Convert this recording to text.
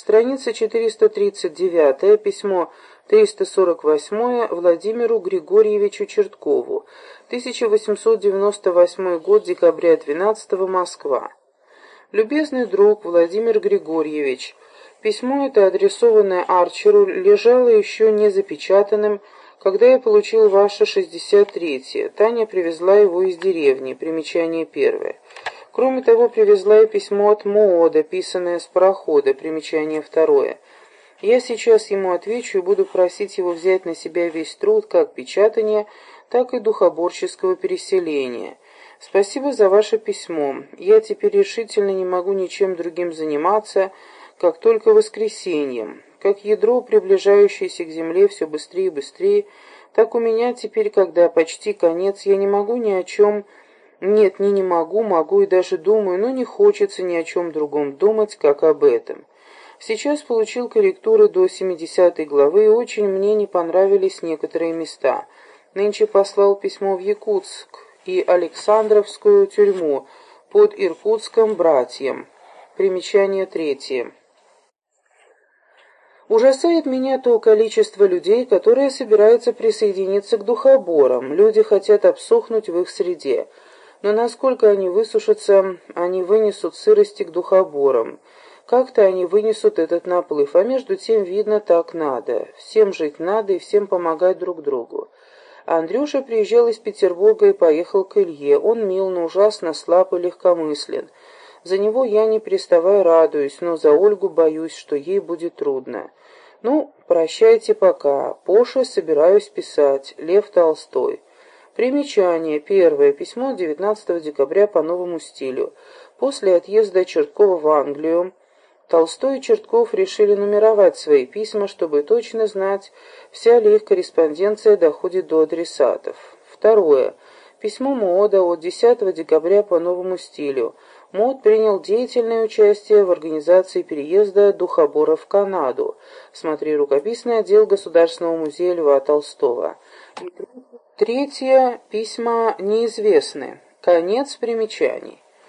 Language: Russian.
Страница 439, письмо 348 Владимиру Григорьевичу Черткову, 1898 год, декабря 12 Москва. Любезный друг Владимир Григорьевич, письмо это, адресованное Арчеру, лежало еще не запечатанным, когда я получил ваше 63-е. Таня привезла его из деревни, примечание первое. Кроме того, привезла и письмо от Моода, писанное с парохода, примечание второе. Я сейчас ему отвечу и буду просить его взять на себя весь труд как печатания, так и духоборческого переселения. Спасибо за ваше письмо. Я теперь решительно не могу ничем другим заниматься, как только воскресеньем. Как ядро, приближающееся к земле все быстрее и быстрее, так у меня теперь, когда почти конец, я не могу ни о чем... Нет, не не могу, могу и даже думаю, но не хочется ни о чем другом думать, как об этом. Сейчас получил корректуры до 70 главы, и очень мне не понравились некоторые места. Нынче послал письмо в Якутск и Александровскую тюрьму под Иркутском братьям. Примечание третье. Ужасает меня то количество людей, которые собираются присоединиться к духоборам. Люди хотят обсохнуть в их среде. Но насколько они высушатся, они вынесут сырости к духоборам. Как-то они вынесут этот наплыв, а между тем, видно, так надо. Всем жить надо и всем помогать друг другу. Андрюша приезжал из Петербурга и поехал к Илье. Он мил, но ужасно слаб и легкомыслен. За него я не переставая радуюсь, но за Ольгу боюсь, что ей будет трудно. Ну, прощайте пока. Поше собираюсь писать. Лев Толстой. Примечание. Первое. Письмо 19 декабря по новому стилю. После отъезда Черткова в Англию Толстой и Чертков решили нумеровать свои письма, чтобы точно знать, вся ли их корреспонденция доходит до адресатов. Второе. Письмо Моода от 10 декабря по новому стилю. Мод принял деятельное участие в организации переезда Духобора в Канаду. Смотри рукописный отдел Государственного музея Льва Толстого. И третье. Письма неизвестны. Конец примечаний.